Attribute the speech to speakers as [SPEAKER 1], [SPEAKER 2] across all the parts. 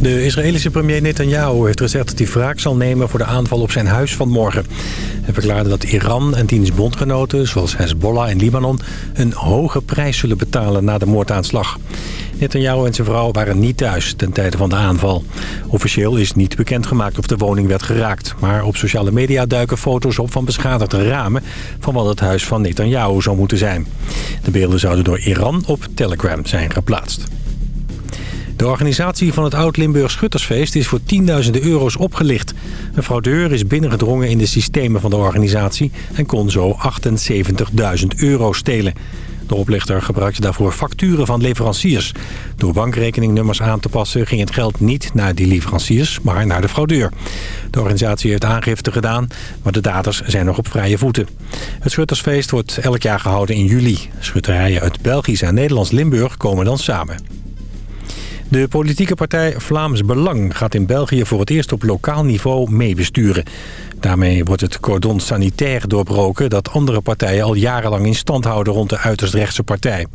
[SPEAKER 1] De Israëlische premier Netanyahu heeft gezegd dat hij wraak zal nemen voor de aanval op zijn huis van morgen. Hij verklaarde dat Iran en diens bondgenoten, zoals Hezbollah en Libanon... een hoge prijs zullen betalen na de moordaanslag. Netanyahu en zijn vrouw waren niet thuis ten tijde van de aanval. Officieel is niet bekendgemaakt of de woning werd geraakt. Maar op sociale media duiken foto's op van beschadigde ramen... van wat het huis van Netanyahu zou moeten zijn. De beelden zouden door Iran op Telegram zijn geplaatst. De organisatie van het Oud-Limburg Schuttersfeest is voor tienduizenden euro's opgelicht. Een fraudeur is binnengedrongen in de systemen van de organisatie... en kon zo 78.000 euro stelen. De oplichter gebruikte daarvoor facturen van leveranciers. Door bankrekeningnummers aan te passen ging het geld niet naar die leveranciers, maar naar de fraudeur. De organisatie heeft aangifte gedaan, maar de daders zijn nog op vrije voeten. Het Schuttersfeest wordt elk jaar gehouden in juli. Schutterijen uit Belgisch en Nederlands Limburg komen dan samen. De politieke partij Vlaams Belang gaat in België voor het eerst op lokaal niveau meebesturen. Daarmee wordt het cordon sanitair doorbroken dat andere partijen al jarenlang in stand houden rond de uiterst rechtse partij.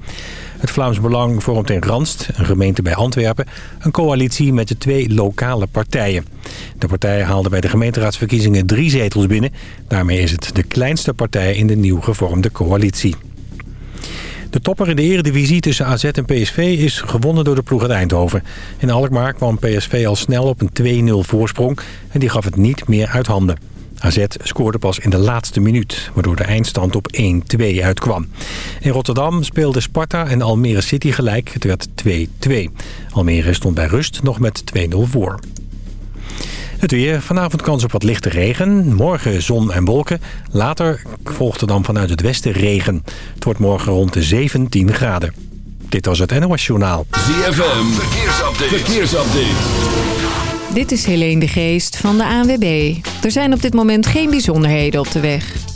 [SPEAKER 1] Het Vlaams Belang vormt in Randst, een gemeente bij Antwerpen, een coalitie met de twee lokale partijen. De partij haalde bij de gemeenteraadsverkiezingen drie zetels binnen. Daarmee is het de kleinste partij in de nieuw gevormde coalitie. De topper in de eredivisie tussen AZ en PSV is gewonnen door de ploeg uit Eindhoven. In Alkmaar kwam PSV al snel op een 2-0 voorsprong en die gaf het niet meer uit handen. AZ scoorde pas in de laatste minuut, waardoor de eindstand op 1-2 uitkwam. In Rotterdam speelden Sparta en Almere City gelijk. Het werd 2-2. Almere stond bij rust nog met 2-0 voor. Het weer. Vanavond kans op wat lichte regen. Morgen zon en wolken. Later volgt er dan vanuit het westen regen. Het wordt morgen rond de 17 graden. Dit was het NOS Journaal.
[SPEAKER 2] ZFM. Verkeersupdate. Verkeersupdate.
[SPEAKER 3] Dit is Helene de Geest van de ANWB. Er zijn op dit moment geen bijzonderheden op de weg.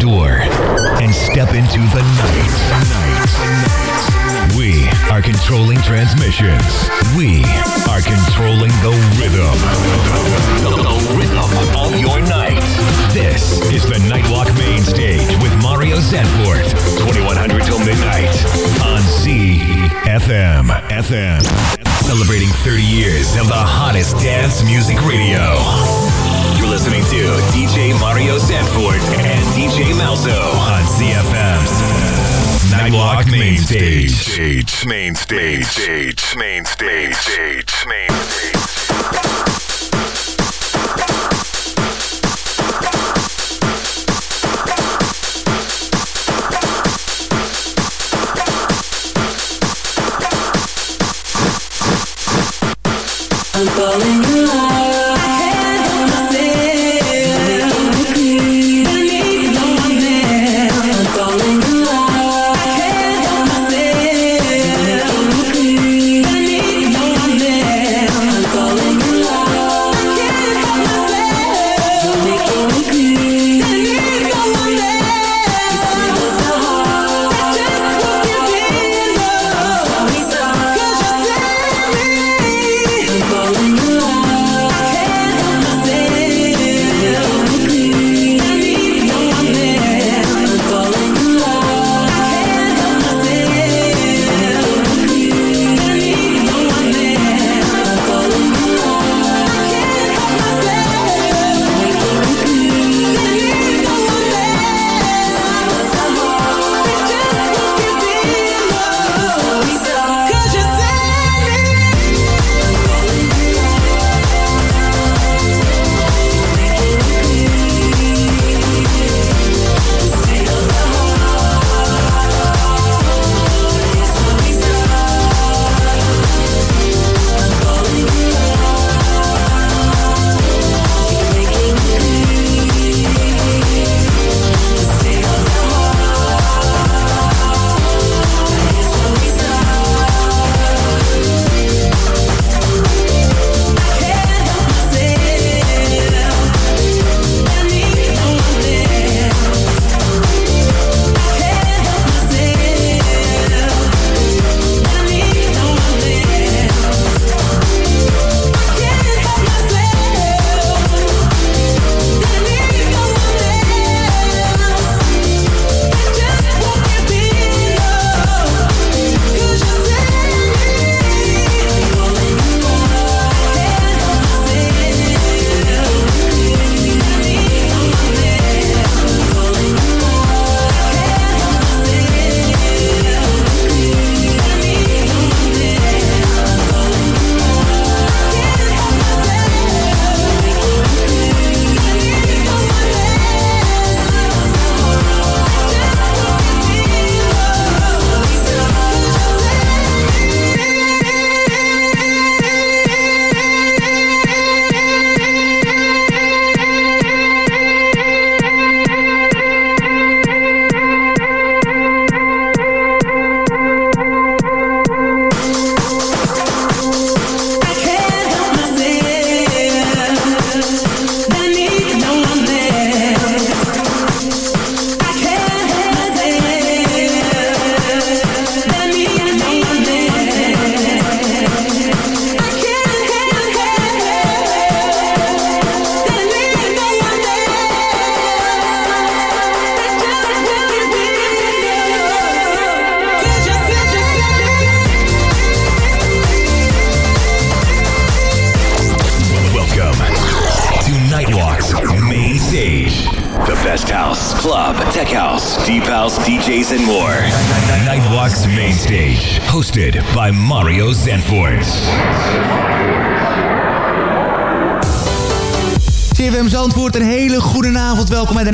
[SPEAKER 4] Door and step into the night. We are controlling transmissions. We are controlling the rhythm. The, the rhythm of your night. This is the Nightwalk Main Stage with Mario Zanfort. 2100 till midnight on ZFM. FM. Celebrating 30 years of the hottest dance music radio. You're listening to DJ Mario Sanford and DJ Malzo on CFM's Nightwalk Main Stage. Stage, main stage, stage, main stage, stage, main stage.
[SPEAKER 5] I'm falling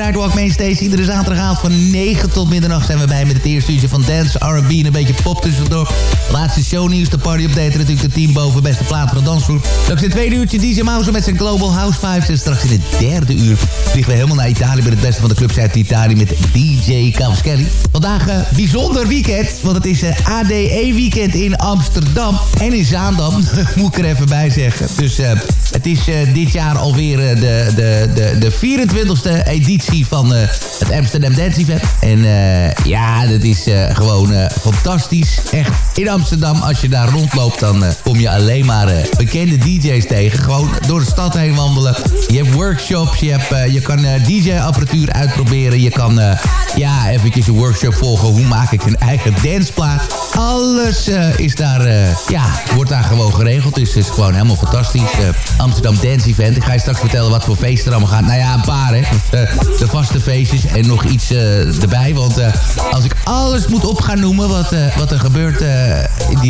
[SPEAKER 6] Nightwalk Mainstage. Iedere zaterdagavond van 9 tot middernacht zijn we bij met het eerste shownieuws, de party update natuurlijk de team boven beste plaat van de dansgroep. Straks in het tweede uurtje DJ Mouse met zijn Global House Vibes. En straks in het derde uur vliegen we helemaal naar Italië met het beste van de clubs uit Italië met DJ Cavaschelli. Vandaag uh, bijzonder weekend, want het is uh, ADE weekend in Amsterdam en in Zaandam. Moet ik er even bij zeggen. Dus uh, het is dit jaar alweer de de, de, de 24e editie van het Amsterdam Dance Event. En ja, dat is gewoon fantastisch. Echt, in Amsterdam, als je daar rondloopt, dan kom je alleen maar bekende DJ's tegen. Gewoon door de stad heen wandelen. Je hebt workshops, je, hebt, je kan DJ-apparatuur uitproberen. Je kan ja, eventjes een workshop volgen. Hoe maak ik een eigen danceplaat? Alles is daar, ja, wordt daar gewoon geregeld. Dus het is gewoon helemaal fantastisch. Amsterdam Dance Event. Ik ga je straks vertellen wat voor feesten er allemaal gaan. Nou ja, een paar hè. de vaste feestjes en nog iets erbij. Want als ik alles moet op gaan noemen wat, wat er gebeurt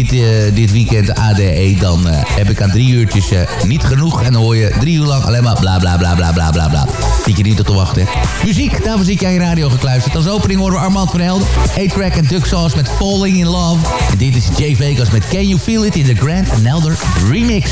[SPEAKER 6] dit, eh, dit weekend ADE, dan eh, heb ik aan drie uurtjes eh, niet genoeg. En dan hoor je drie uur lang alleen maar bla bla bla bla bla bla bla. Zit je niet op te wachten. Muziek, daarvoor ik jij radio gekluisterd. Als opening horen we Armand van Helden, A-Track en Duck Sauce met Falling in Love. En dit is Jay Vegas met Can You Feel It in the Grand Nelder Remix.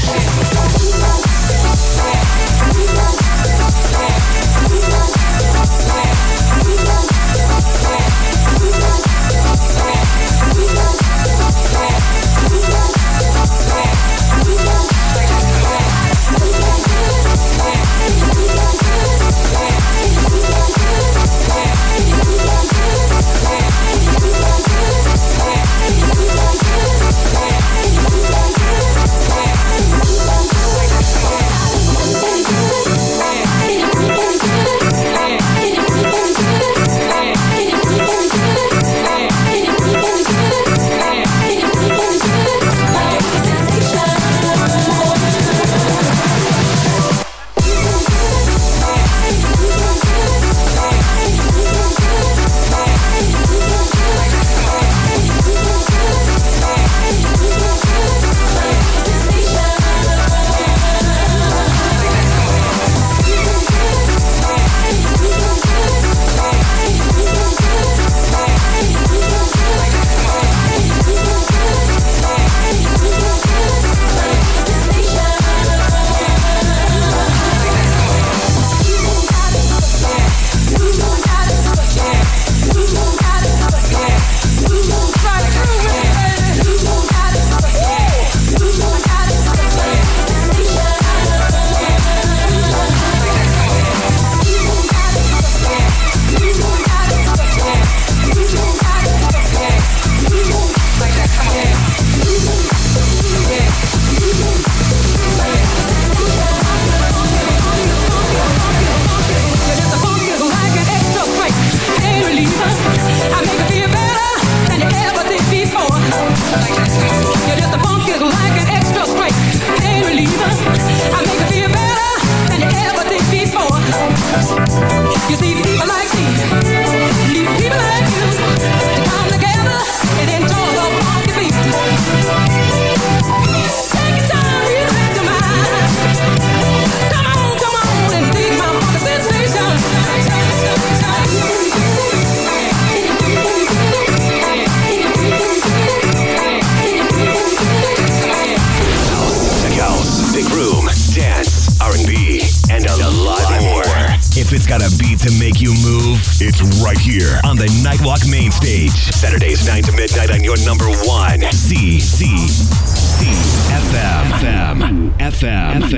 [SPEAKER 7] move, it's right
[SPEAKER 4] here on the Nightwalk main stage. Saturdays 9 to midnight on your number one. C C C F M F M F M F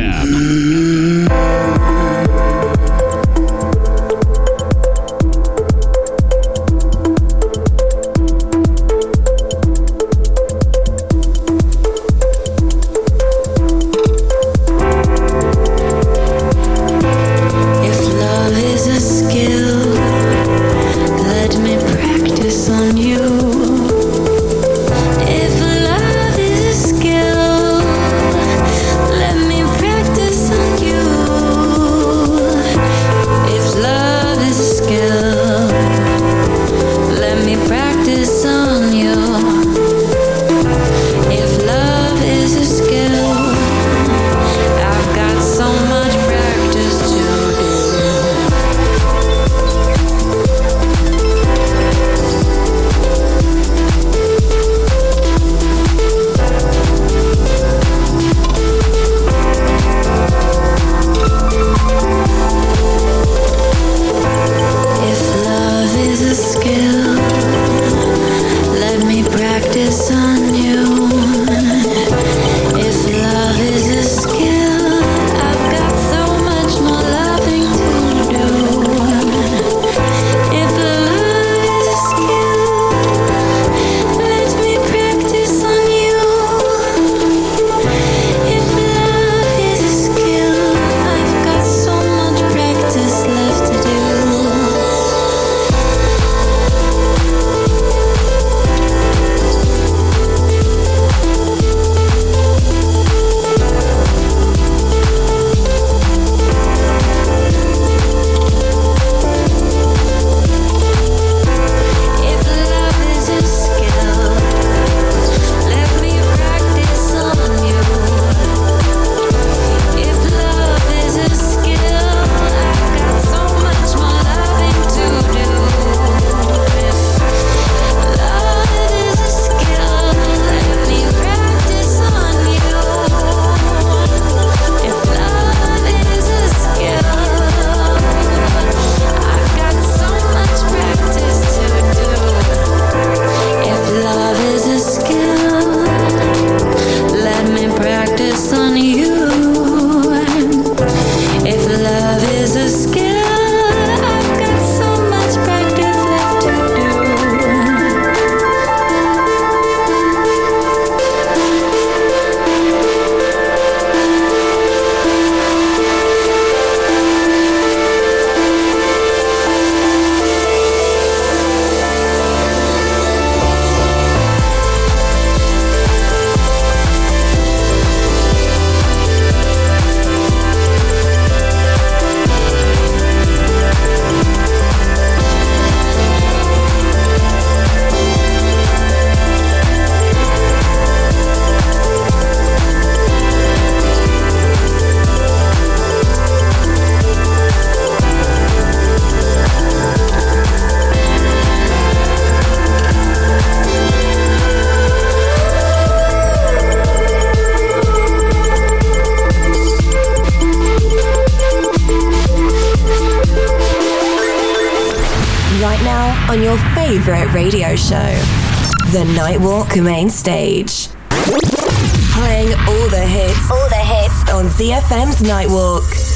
[SPEAKER 4] M.
[SPEAKER 8] right
[SPEAKER 7] now on your favorite radio show, The Nightwalk Main Stage. Playing all the hits, all the hits on ZFM's Nightwalk.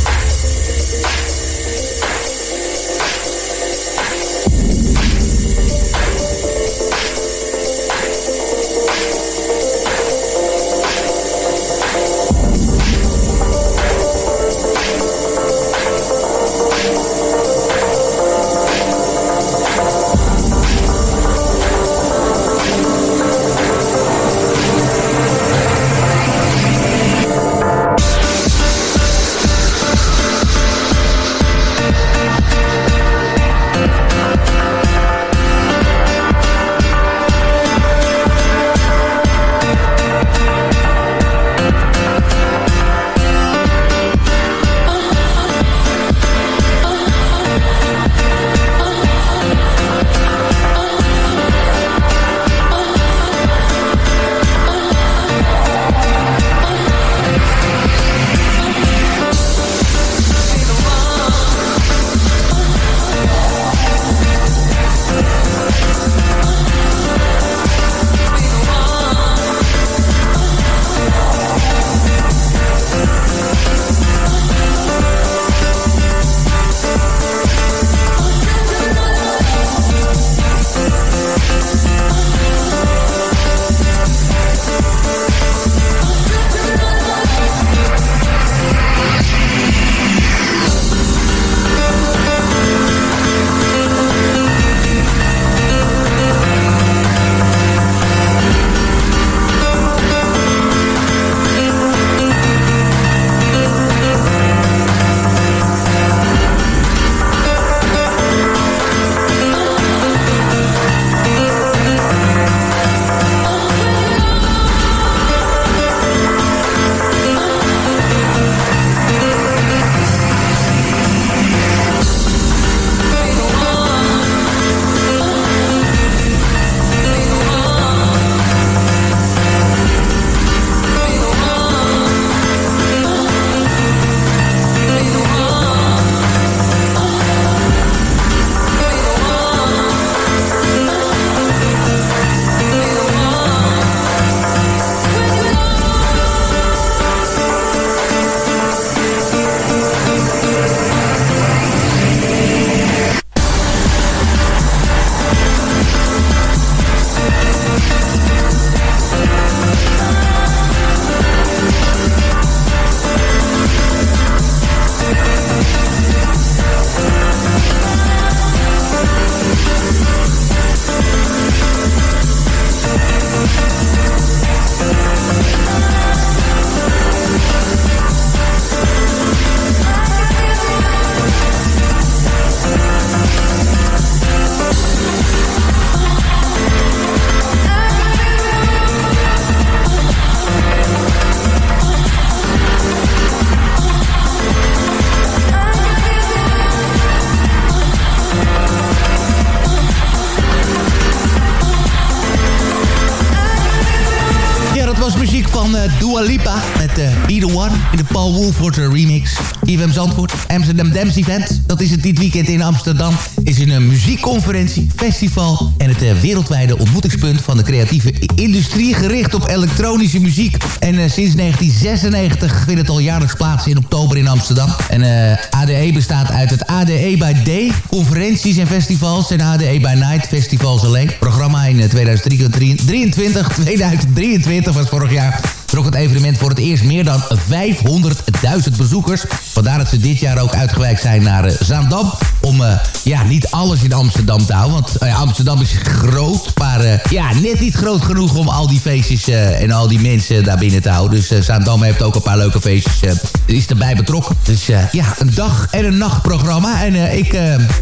[SPEAKER 6] Event. Dat is het dit weekend in Amsterdam. Is een uh, muziekconferentie, festival en het uh, wereldwijde ontmoetingspunt van de creatieve industrie gericht op elektronische muziek. En uh, sinds 1996 vindt het al jaarlijks plaats in oktober in Amsterdam. En ADE bestaat uit het ADE by Day, conferenties en festivals en ADE by Night festivals alleen. Programma in 2023, 2023 was vorig jaar trok het evenement voor het eerst meer dan 500.000 bezoekers. Vandaar dat ze dit jaar ook uitgewijkt zijn naar uh, Zaandam. Om uh, ja, niet alles in Amsterdam te houden. Want uh, Amsterdam is groot, maar ja, net niet groot genoeg om al die feestjes en al die mensen daar binnen te houden. Dus Zaandam heeft ook een paar leuke feestjes. is erbij betrokken. Dus ja, een dag- en een nachtprogramma. En ik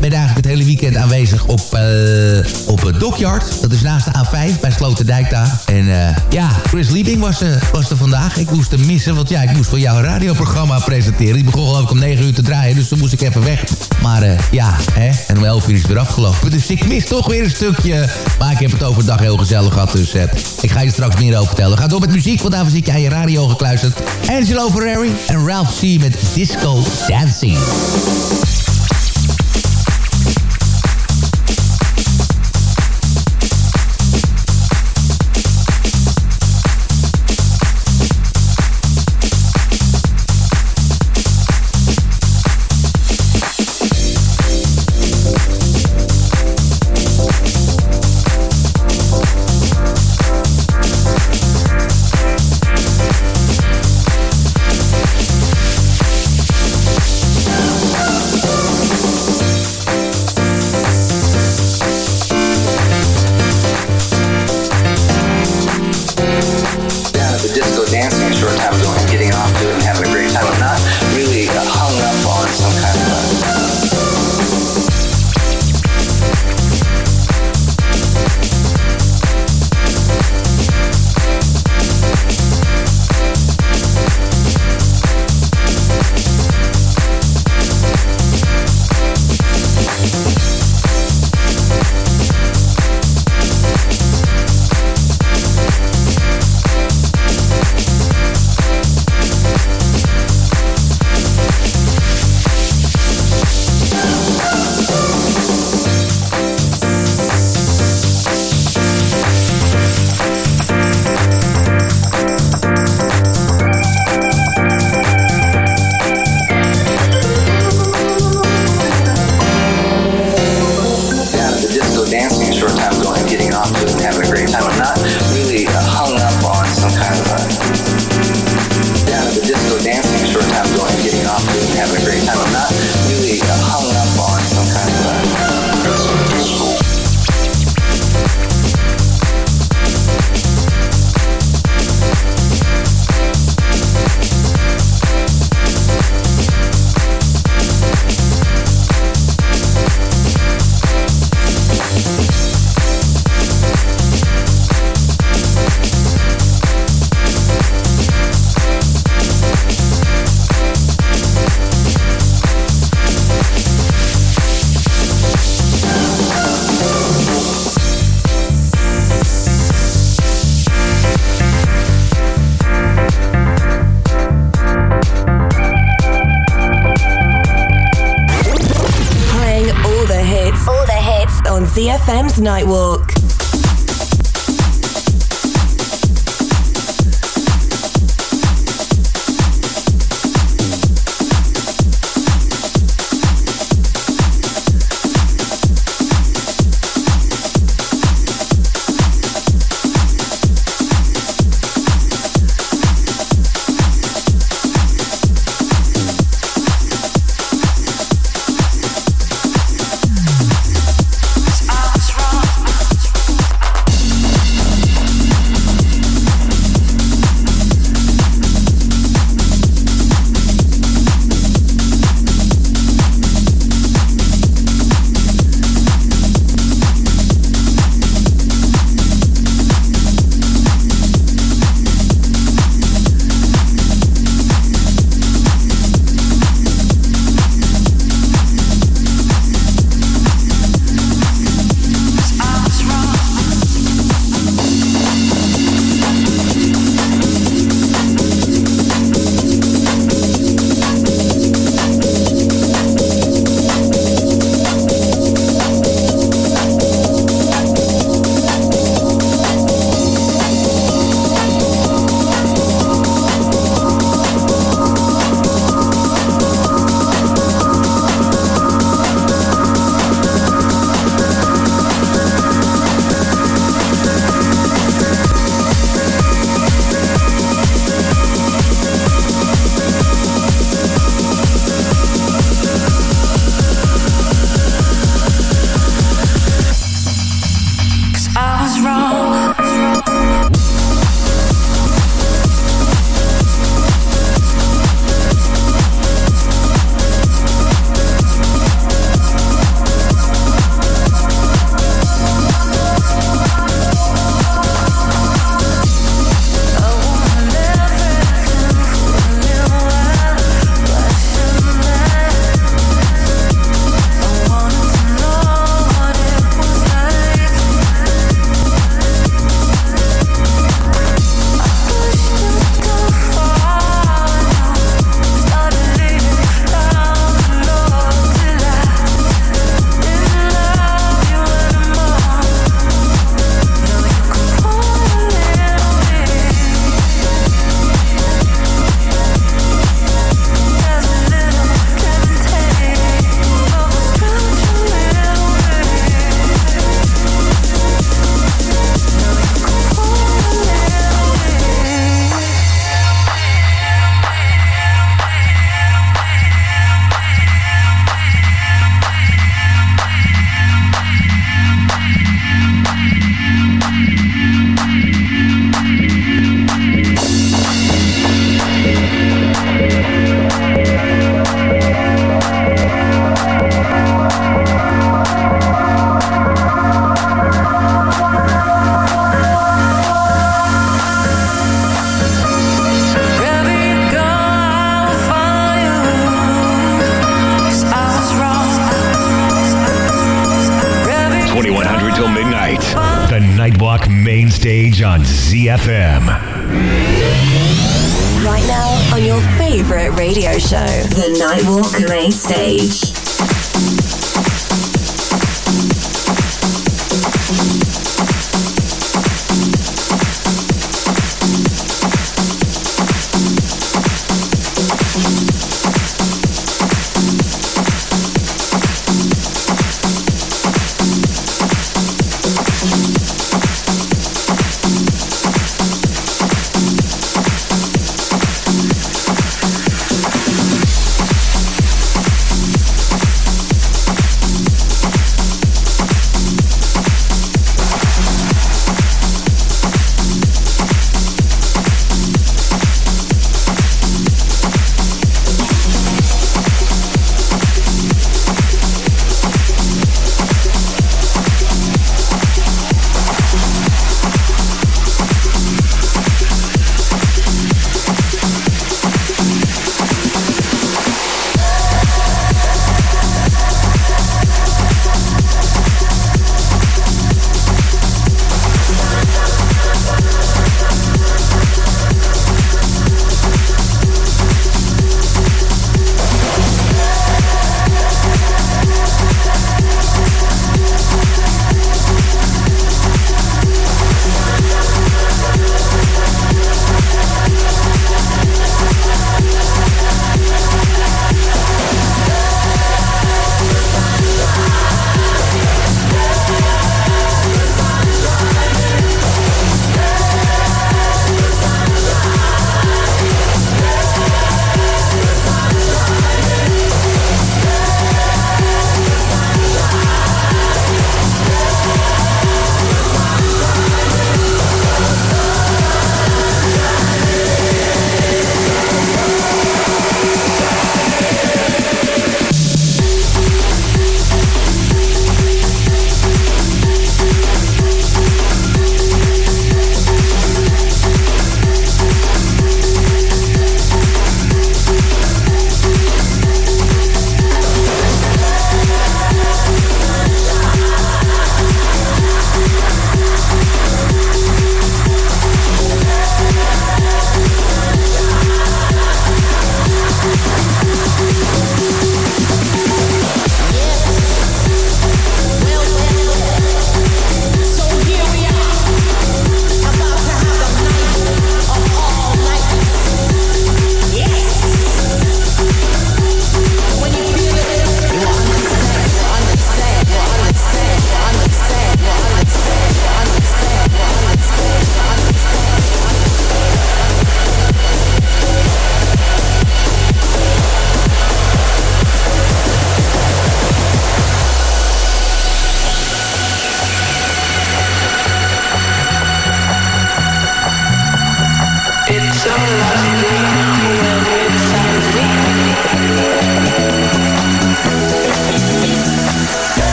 [SPEAKER 6] ben eigenlijk het hele weekend aanwezig op, op Dockyard. Dat is naast de A5 bij Sloterdijk daar. En ja, Chris Liebing was, vandaag. Ik moest hem missen, want ja, ik moest voor jou een radioprogramma presenteren. Die begon geloof ik om 9 uur te draaien, dus toen moest ik even weg. Maar uh, ja, hè, en om 11 uur is het weer afgelopen. Dus ik mis toch weer een stukje. Maar ik heb het overdag heel gezellig gehad, dus uh, ik ga je straks meer over vertellen. Ga door met muziek, want daarvoor zit je aan je radio gekluisterd. Angelo Ferrari en Ralph C. met Disco Dancing.
[SPEAKER 7] You're a tabloid. ZFM's Nightwalk.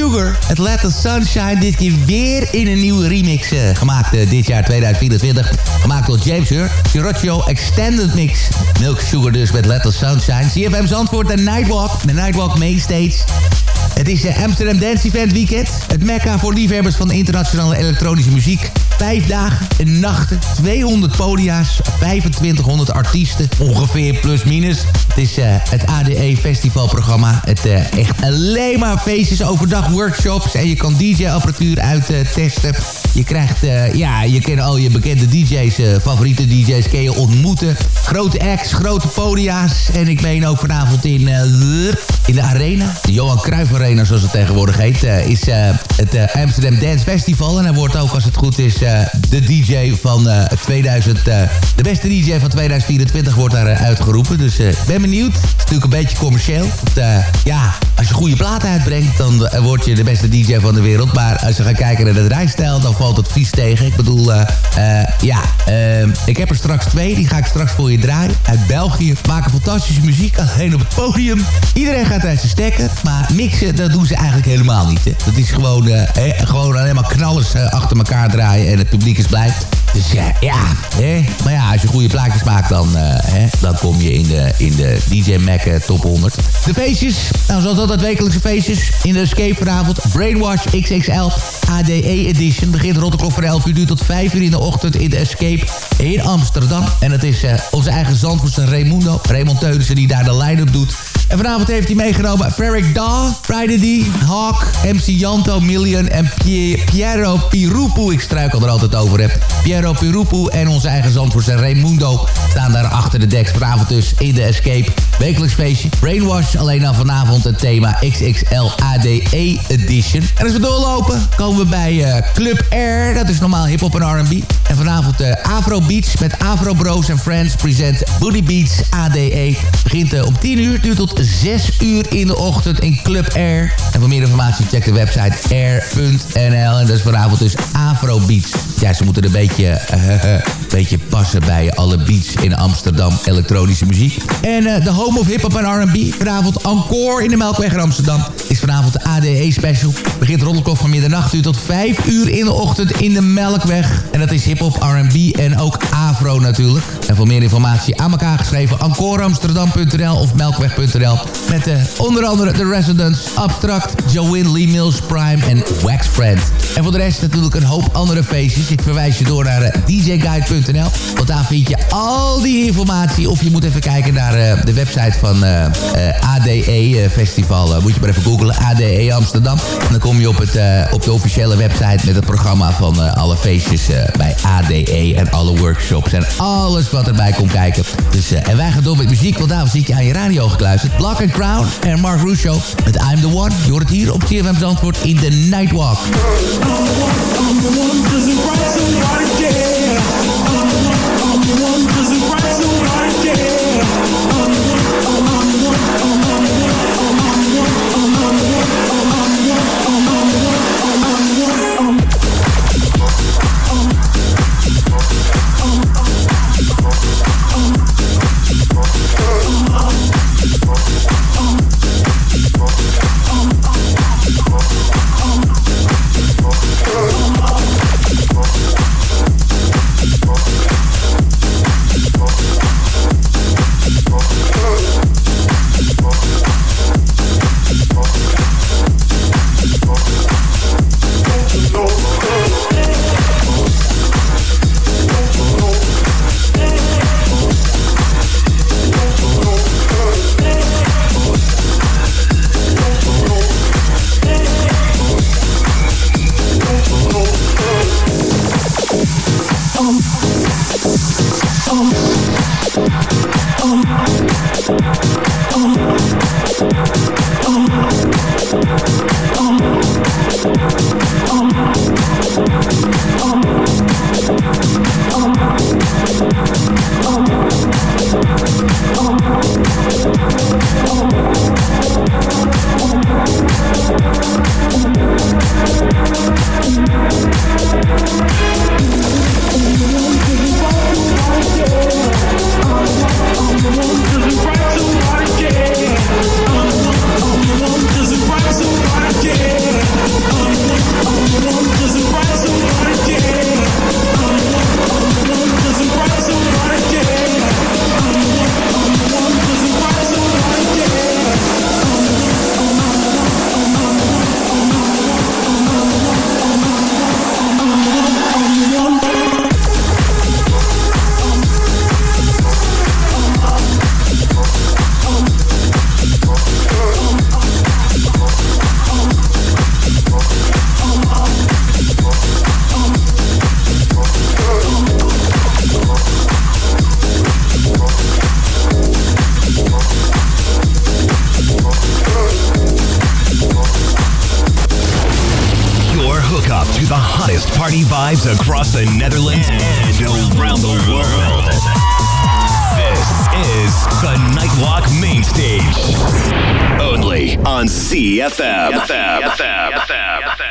[SPEAKER 6] Sugar. Het Let the Sunshine dit keer weer in een nieuwe remix uh, gemaakt uh, dit jaar 2024. Gemaakt door James Hur. Extended Mix. Milk Sugar dus met Let the Sunshine. CFM Zandvoort, de Nightwalk. De Nightwalk Mainstage. Het is de Amsterdam Dance Event Weekend. Het mekka voor liefhebbers van internationale elektronische muziek. Vijf dagen en nachten, 200 podia's, 2500 artiesten, ongeveer plus minus. Het is uh, het ADE festivalprogramma. Het uh, echt alleen maar feestjes, overdag workshops en je kan DJ-apparatuur uittesten. je krijgt, uh, ja, je kent al je bekende DJ's, favoriete DJ's kun je ontmoeten. Grote acts, grote podia's en ik ben ook vanavond in, in de arena. De Johan Cruijff Arena, zoals het tegenwoordig heet, is het Amsterdam Dance Festival. En hij wordt ook, als het goed is, de DJ van 2000, de beste DJ van 2024 wordt daar uitgeroepen. Dus ik ben benieuwd. Het is natuurlijk een beetje commercieel. Ja, als je goede platen uitbrengt, dan word je de beste DJ van de wereld. Maar als je gaat kijken naar de rijstijl, dan valt het vies tegen. Ik bedoel, ja, ik heb er straks twee. Die ga ik straks voor je draaien. Uit België. Maken fantastische muziek, alleen op het podium. Iedereen gaat uit zijn stekker. Maar mixen, dat doen ze eigenlijk helemaal niet. Hè. Dat is gewoon, gewoon alleen maar knallers achter elkaar draaien en het publiek is blij. Dus ja, ja hè? maar ja, als je goede plaatjes maakt, dan, uh, hè, dan kom je in de, in de DJ Mac top 100. De feestjes, nou zoals altijd wekelijkse feestjes. In de Escape vanavond, Brainwash XXL ADE Edition. Begint rond van 11 uur, tot 5 uur in de ochtend in de Escape in Amsterdam. En het is onze eigen Zandvoortse Raimundo, Raymond Teunissen, die daar de line-up doet. En vanavond heeft hij meegenomen Ferric Daw, Friday D, Hawk, MC Janto, Million en Piero Pirupu. Ik struikel er altijd over heb. Piero Pirupu en onze eigen Zandvoortse Raimundo staan daar achter de deks. Vanavond dus in de Escape. Wekelijks feestje. Brainwash, alleen dan vanavond het thema XXL ADE Edition. En als we doorlopen, komen we bij uh, Club Air. Dat is normaal hip-hop en R&B. En vanavond uh, Afro Beats met Afro Bros en Friends present Booty Beats ADE. Begint uh, om 10 uur, duurt tot 6 uur in de ochtend in Club Air. En voor meer informatie check de website air.nl. En dat is vanavond dus Afro Beats. Ja, ze moeten een beetje, uh, beetje passen bij alle beats in Amsterdam. Elektronische muziek. En de home of hip-hop en R&B. Vanavond Encore in de Melkweg in Amsterdam. Is vanavond de ADE special. Begint rond van middernacht uur tot 5 uur in de ochtend in de Melkweg. En dat is hip-hop, R&B en ook Afro natuurlijk. En voor meer informatie aan elkaar geschreven encoreamsterdam.nl of melkweg.nl. Met uh, onder andere The Residents, Abstract, Joanne Lee Mills Prime en Wax Friend. En voor de rest natuurlijk een hoop andere feestjes. Ik verwijs je door naar uh, djguide.nl. Want daar vind je al die informatie. Of je moet even kijken naar uh, de website van ADE Festival. moet je maar even googlen. ADE Amsterdam. En dan kom je op, het, op de officiële website met het programma van alle feestjes bij ADE. En alle workshops en alles wat erbij komt kijken. Dus, en wij gaan door met muziek. Want daarom ik je aan je radio gekluisterd. Black and Crown en Mark Russo met I'm The One. Je hoort hier op CFM Zandvoort in The Nightwalk. I'm the one,
[SPEAKER 7] on
[SPEAKER 9] C F M. ZFM.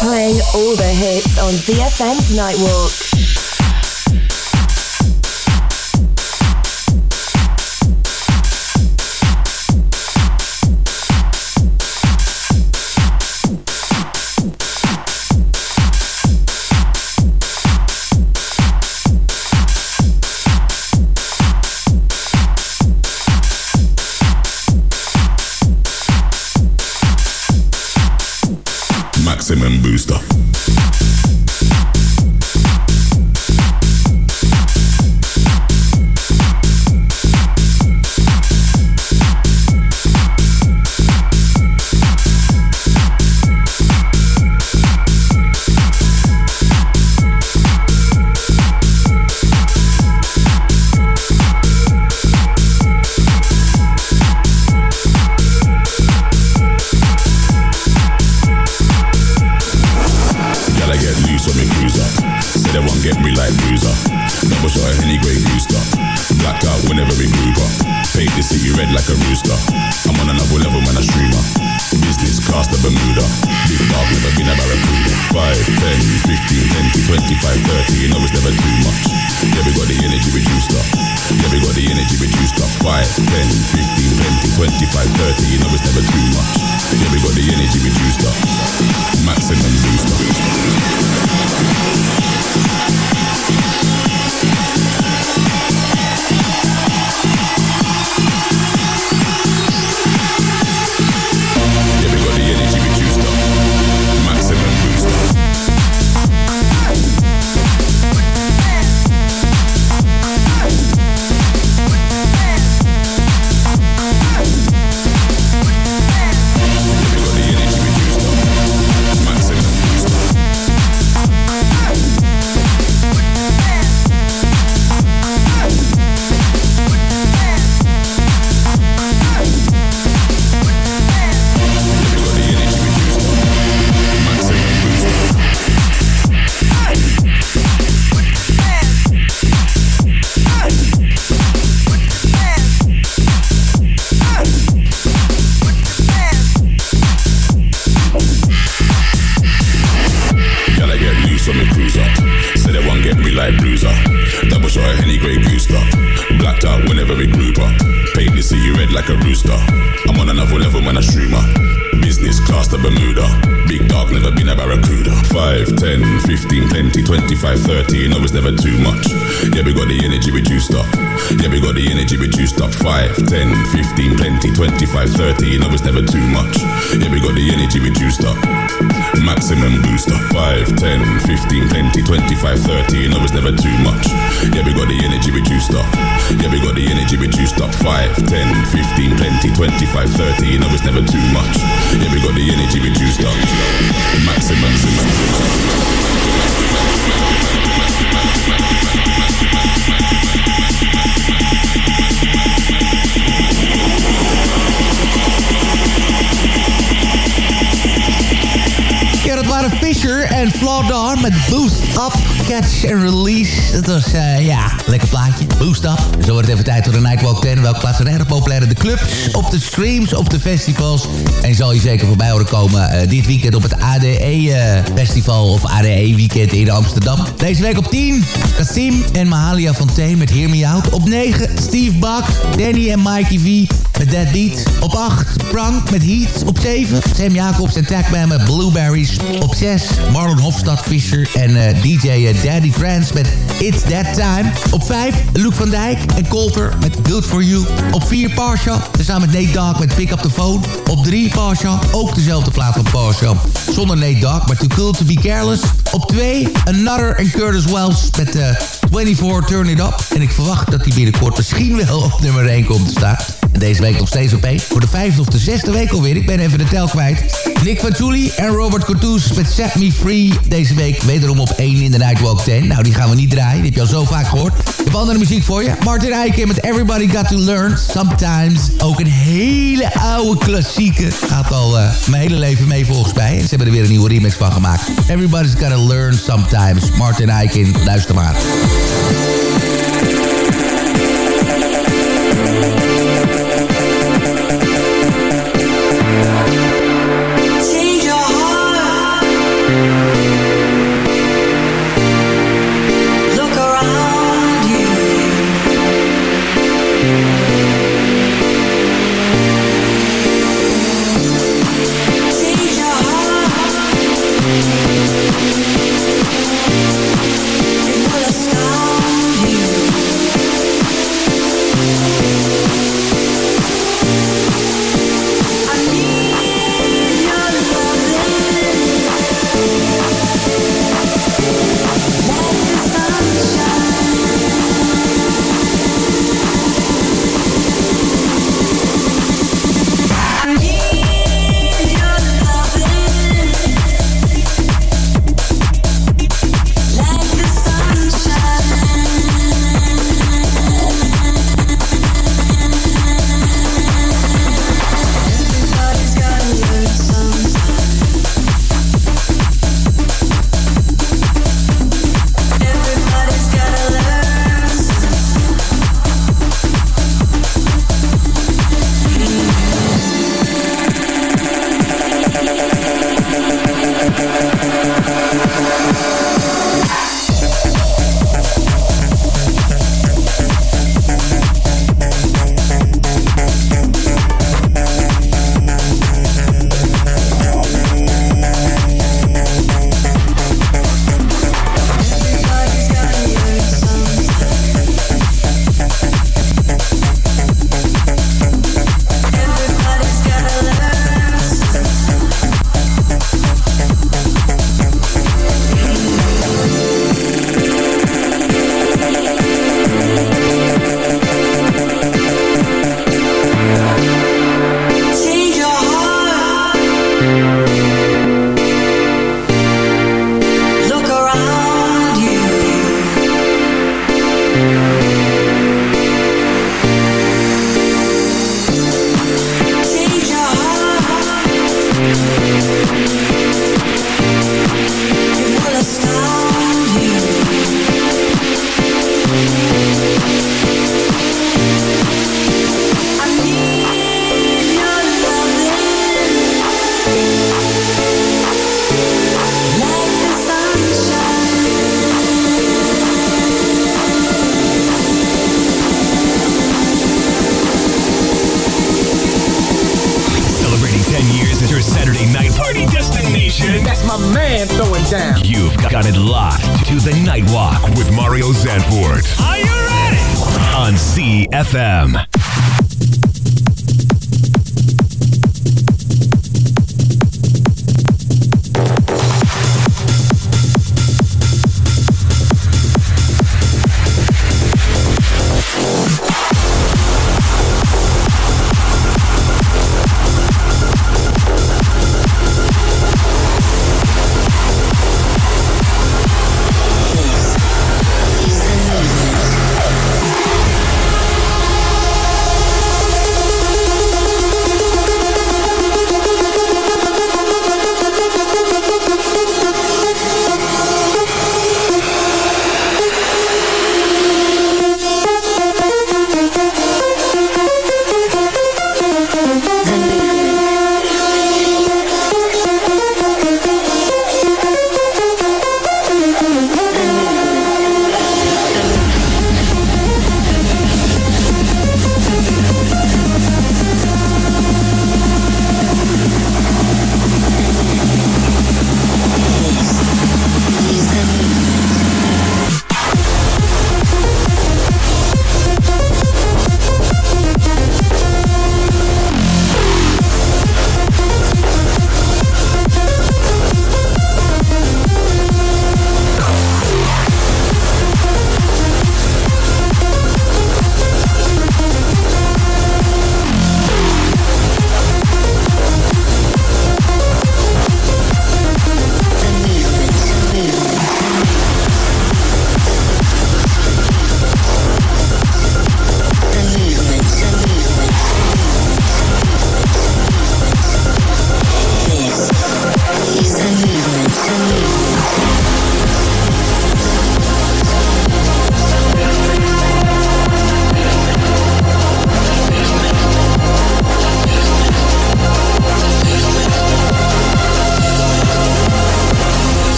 [SPEAKER 9] playing all the hits on
[SPEAKER 6] DFM's Nightwalk. Nightwalk 10. Welke plaatsen zijn erg populair in de clubs, op de streams, op de festivals. En zal je zeker voorbij horen komen eh, dit weekend op het ADE-festival of ADE-weekend in Amsterdam. Deze week op 10, Kasim en Mahalia Fontaine met Hear Me. Op 9, Steve Bak, Danny en Mikey V met Dead Beat. Op 8, Prank met Heat. Op 7, Sam Jacobs en Tagman met Blueberries. Op 6, Marlon Hofstad Fischer en eh, DJ eh, Daddy Trance met It's That Time. Op 5, Luc van Dijk en Colter met Good For You. Op 4, Parsha, samen met Nate Dogg met Pick Up The Phone. Op 3, Parsha, ook dezelfde plaat van Parsha. Zonder Nate Dogg, maar Too Cool To Be Careless. Op 2, Another en Curtis Wells met eh 24 Turn It Up. En ik verwacht dat die binnenkort misschien wel op nummer 1 komt te staan. En deze week nog steeds op 1. Voor de vijfde of de zesde week alweer. Ik ben even de tel kwijt. Nick van en Robert Courtois met Set Me Free. Deze week wederom op 1 in de Nightwalk 10. Nou, die gaan we niet draaien. Die heb je al zo vaak gehoord. Ik heb andere muziek voor je. Martin Eiken met Everybody Got To Learn. Sometimes. Ook een hele oude klassieke. Gaat al eh, mijn hele leven mee volgens mij. Ze hebben er weer een nieuwe remix van gemaakt. Everybody's Got To Learn Sometimes. Martin Eiken, luister maar.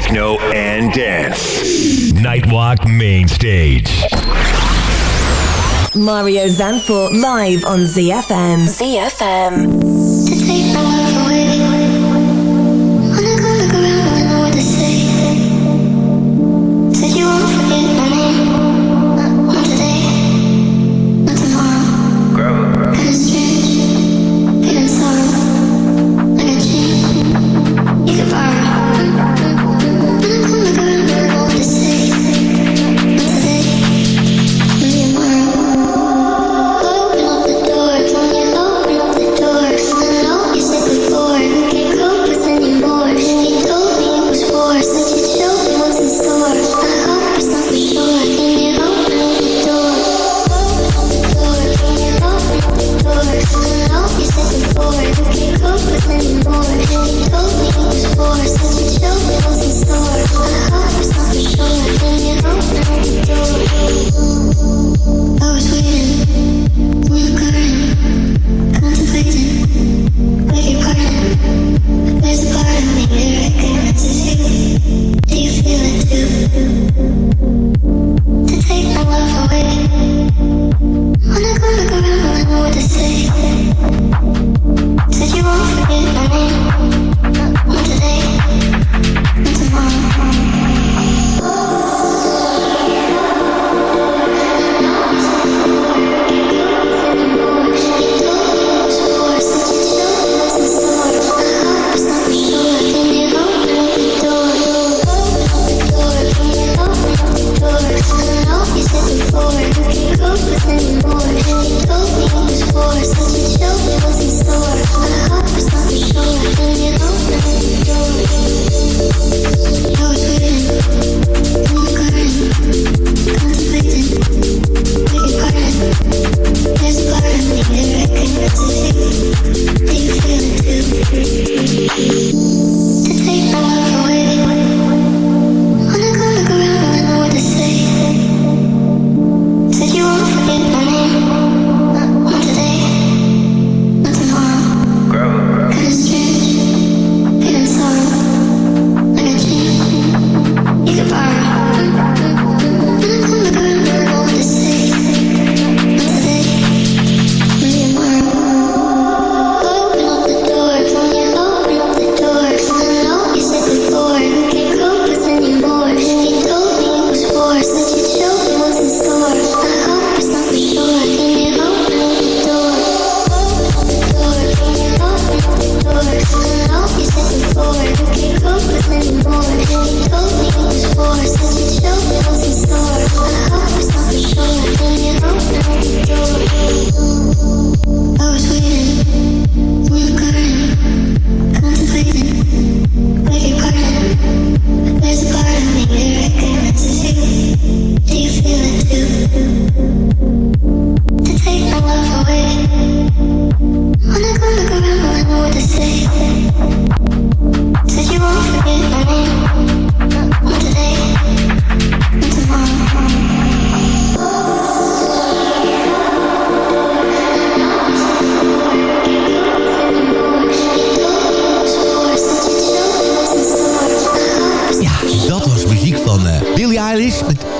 [SPEAKER 4] techno, and dance. Nightwalk Main Stage.
[SPEAKER 10] Mario Zanfor live on ZFM. ZFM.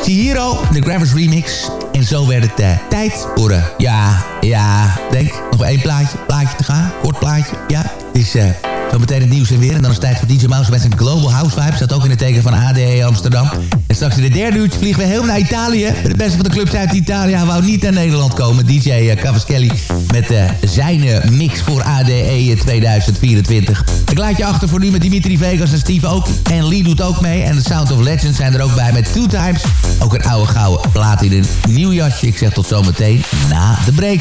[SPEAKER 6] Chihiro, de Gravers remix. En zo werd het uh, tijd voor, uh, ja, ja, denk, nog één plaatje, plaatje te gaan. Kort plaatje, ja. Is... Zometeen het nieuws en weer. En dan is tijd voor DJ Mouse met zijn Global House Vibe. Staat ook in het teken van ADE Amsterdam. En straks in de derde uurtje vliegen we helemaal naar Italië. De beste van de clubs uit Italië wou niet naar Nederland komen. DJ uh, Cavaschelli met uh, zijn uh, mix voor ADE 2024. Ik laat je achter voor nu met Dimitri Vegas en Steve ook. En Lee doet ook mee. En de Sound of Legends zijn er ook bij met Two Times. Ook een oude gouden plaat in een nieuw jasje. Ik zeg tot zometeen na de break.